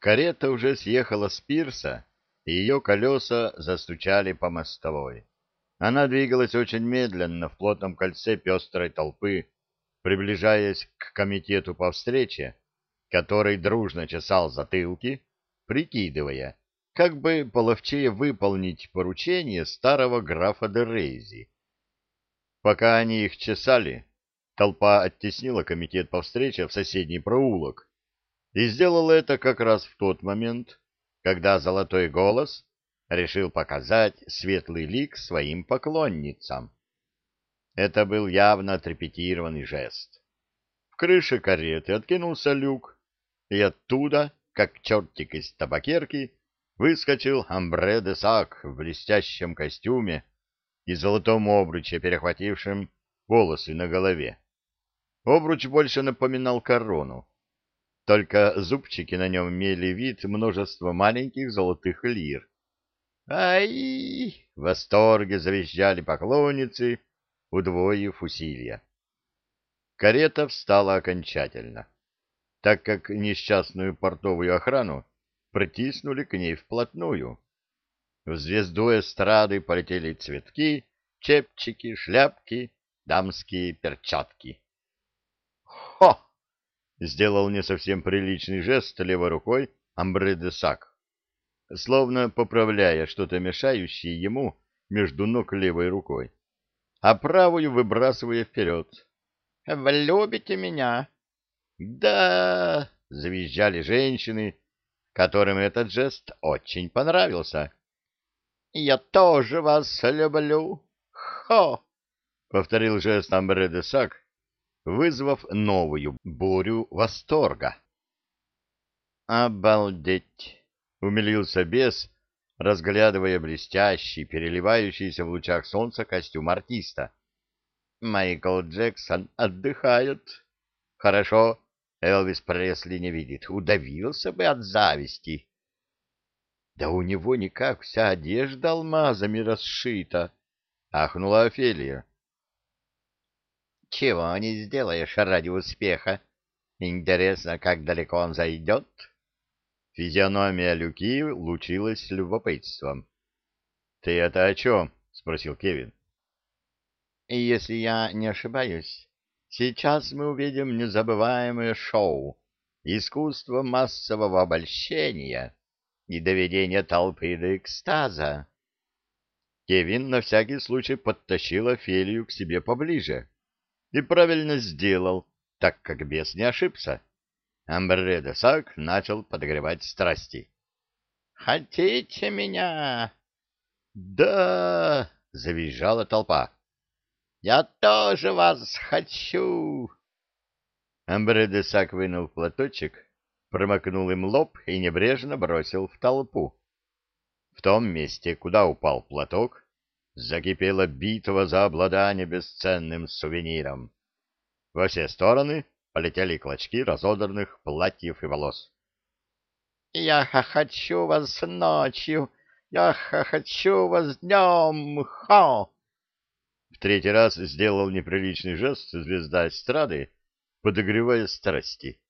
Карета уже съехала с пирса, и ее колеса застучали по мостовой. Она двигалась очень медленно в плотном кольце пестрой толпы, приближаясь к комитету по встрече, который дружно чесал затылки, прикидывая, как бы половчее выполнить поручение старого графа де Рейзи. Пока они их чесали, толпа оттеснила комитет по встрече в соседний проулок и сделала это как раз в тот момент, когда золотой голос решил показать светлый лик своим поклонницам. Это был явно отрепетированный жест. В крыше кареты откинулся люк, и оттуда, как чертик из табакерки, выскочил Амбре де Сак в блестящем костюме и золотом обруче, перехватившем волосы на голове. Обруч больше напоминал корону, только зубчики на нем имели вид множества маленьких золотых лир, «Ай!» — в восторге завизжали поклонницы, удвоив усилия. Карета встала окончательно, так как несчастную портовую охрану притиснули к ней вплотную. В звезду эстрады полетели цветки, чепчики, шляпки, дамские перчатки. «Хо!» — сделал не совсем приличный жест левой рукой Амбре де Сак словно поправляя что-то мешающее ему между ног левой рукой, а правую выбрасывая вперед. — Вы любите меня? — Да! — завизжали женщины, которым этот жест очень понравился. — Я тоже вас люблю. Хо! — повторил жест Амбре де Сак, вызвав новую бурю восторга. «Обалдеть!» — умилился бес, разглядывая блестящий, переливающийся в лучах солнца костюм артиста. «Майкл Джексон отдыхает. Хорошо, Элвис Пресли не видит. Удавился бы от зависти». «Да у него никак вся одежда алмазами расшита», — ахнула Офелия. «Чего не сделаешь ради успеха? Интересно, как далеко он зайдет?» Физиономия Люки лучилась любопытством. — Ты это о чем? — спросил Кевин. — Если я не ошибаюсь, сейчас мы увидим незабываемое шоу, искусство массового обольщения и доведения толпы до экстаза. Кевин на всякий случай подтащил Офелию к себе поближе и правильно сделал, так как бес не ошибся. Амбре де Сак начал подогревать страсти. «Хотите меня?» «Да!» — завизжала толпа. «Я тоже вас хочу!» Амбре де Сак вынул платочек, промокнул им лоб и небрежно бросил в толпу. В том месте, куда упал платок, закипела битва за обладание бесценным сувениром. Во все стороны полетели клочки разодранных платьев и волос. «Я хочу вас ночью! Я хочу вас днем! Хо!» В третий раз сделал неприличный жест звезда эстрады, подогревая страсти.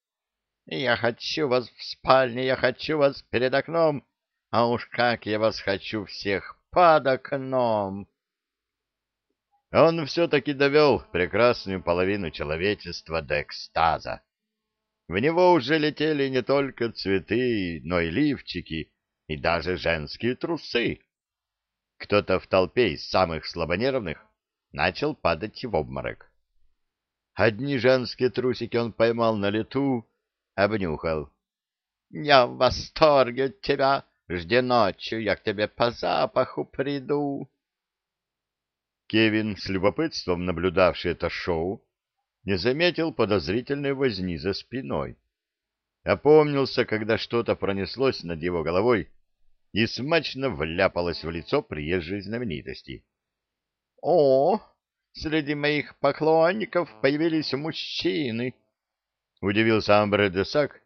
«Я хочу вас в спальне, я хочу вас перед окном, а уж как я вас хочу всех под окном!» он все-таки довел прекрасную половину человечества до экстаза. В него уже летели не только цветы, но и лифчики, и даже женские трусы. Кто-то в толпе из самых слабонервных начал падать в обморок. Одни женские трусики он поймал на лету, обнюхал. — Я в восторге от тебя, жди ночью, я к тебе по запаху приду. Кевин, с любопытством наблюдавший это шоу, не заметил подозрительной возни за спиной. Опомнился, когда что-то пронеслось над его головой и смачно вляпалось в лицо приезжей знаменитости. — О, среди моих поклонников появились мужчины! — удивился Амбре де Сак,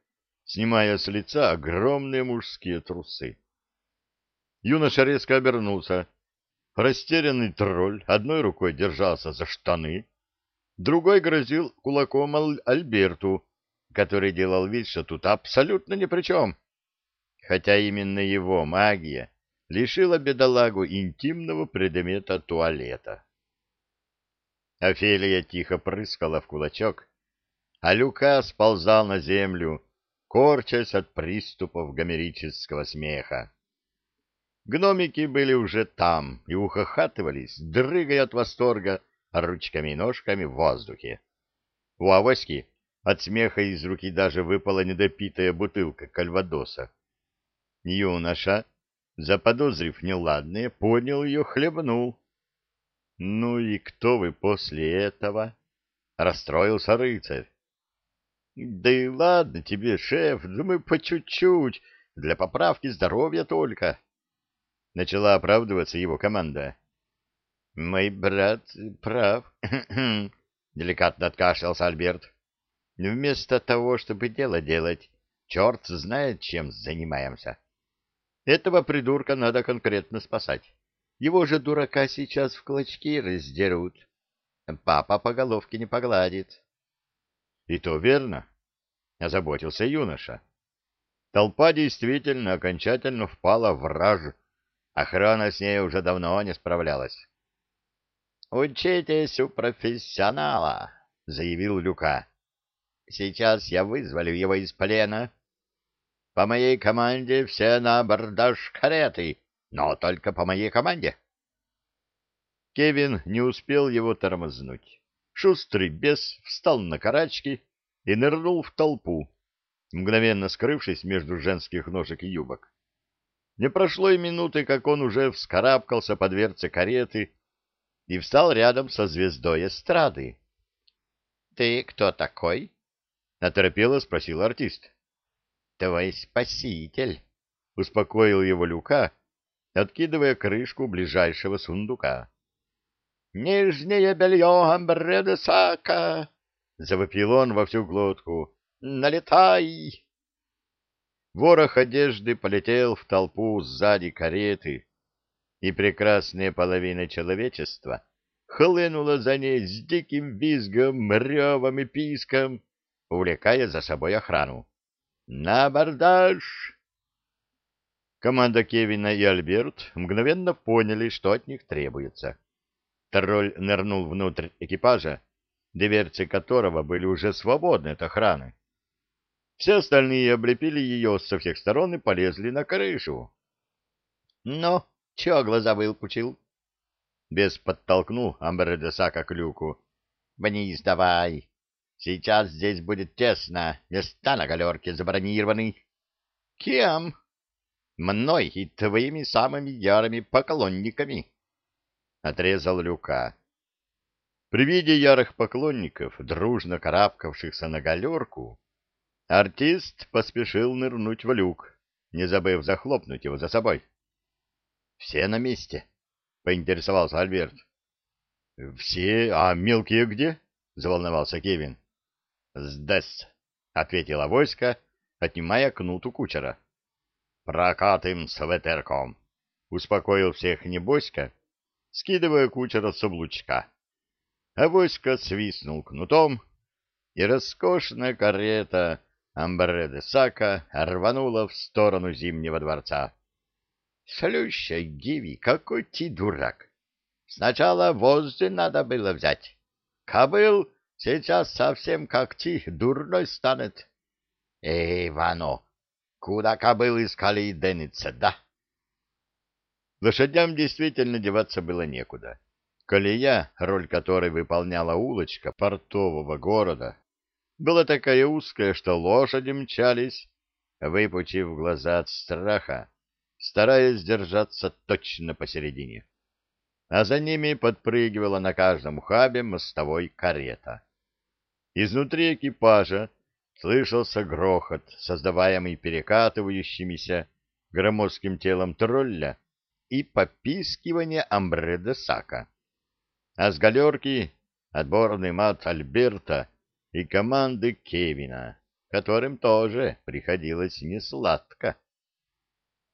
снимая с лица огромные мужские трусы. Юноша резко обернулся Растерянный тролль одной рукой держался за штаны, другой грозил кулаком Альберту, который делал вид, что тут абсолютно ни при чем. хотя именно его магия лишила бедолагу интимного предмета туалета. Офелия тихо прыскала в кулачок, а Люка сползал на землю, корчась от приступов гомерического смеха. Гномики были уже там и ухахатывались, дрыгая от восторга ручками и ножками в воздухе. У авоськи от смеха из руки даже выпала недопитая бутылка кальвадоса. Юноша, заподозрив неладное, поднял ее, хлебнул. — Ну и кто вы после этого? — расстроился рыцарь. — Да и ладно тебе, шеф, мы по чуть-чуть, для поправки здоровья только. Начала оправдываться его команда. — Мой брат прав, — деликатно откашлялся Альберт. — Вместо того, чтобы дело делать, черт знает, чем занимаемся. Этого придурка надо конкретно спасать. Его же дурака сейчас в клочки раздерут. Папа по головке не погладит. — И то верно, — озаботился юноша. Толпа действительно окончательно впала в раж. Охрана с ней уже давно не справлялась. «Учитесь у профессионала», — заявил Люка. «Сейчас я вызволю его из плена. По моей команде все на абордаж кареты, но только по моей команде». Кевин не успел его тормознуть. Шустрый бес встал на карачки и нырнул в толпу, мгновенно скрывшись между женских ножек и юбок. Не прошло и минуты, как он уже вскарабкался по дверце кареты и встал рядом со звездой эстрады. — Ты кто такой? — оторопело спросил артист. — Твой спаситель, — успокоил его Люка, откидывая крышку ближайшего сундука. — Нижнее белье Амбреда Сака! — завопил он во всю глотку. — Налетай! Ворох одежды полетел в толпу сзади кареты, и прекрасная половина человечества хлынула за ней с диким визгом, ревом и писком, увлекая за собой охрану. «На абордаж!» Команда Кевина и Альберт мгновенно поняли, что от них требуется. Тролль нырнул внутрь экипажа, дверцы которого были уже свободны от охраны. Все остальные облепили ее со всех сторон и полезли на крышу. — Ну, чего глаза выпучил? Бес подтолкнул Амбредесака к люку. — Вниз давай. Сейчас здесь будет тесно. Места на галерке забронированы. — Кем? — Мной и твоими самыми ярыми поклонниками. Отрезал люка. При виде ярых поклонников, дружно карабкавшихся на галерку, артист поспешил нырнуть в люк, не забыв захлопнуть его за собой. Все на месте? — поинтересовался Альберт. — Все, а мелкие где? — заволновался Кевин. — Здесь, — ответила войска, отнимая кнут у кучера. — Прокатым с ветерком, — успокоил всех небоська, скидывая кучера с облучка. Авоська свистнул кнутом, и роскошная карета Амбре де Сака рванула в сторону Зимнего дворца. Слушай, Гиви, какой ты дурак. Сначала вожжи надо было взять. Кобыл сейчас совсем как ты, дурной станет. Эй, Вано, куда кобыл искали денется, да? Лошадям действительно деваться было некуда. Колея, роль которой выполняла улочка портового города, была такая узкая, что лошади мчались, выпучив глаза от страха стараясь держаться точно посередине. А за ними подпрыгивала на каждом ухабе мостовой карета. Изнутри экипажа слышался грохот, создаваемый перекатывающимися громоздким телом тролля и попискивание амбре сака. А с галерки отборный мат Альберта и команды Кевина, которым тоже приходилось несладко.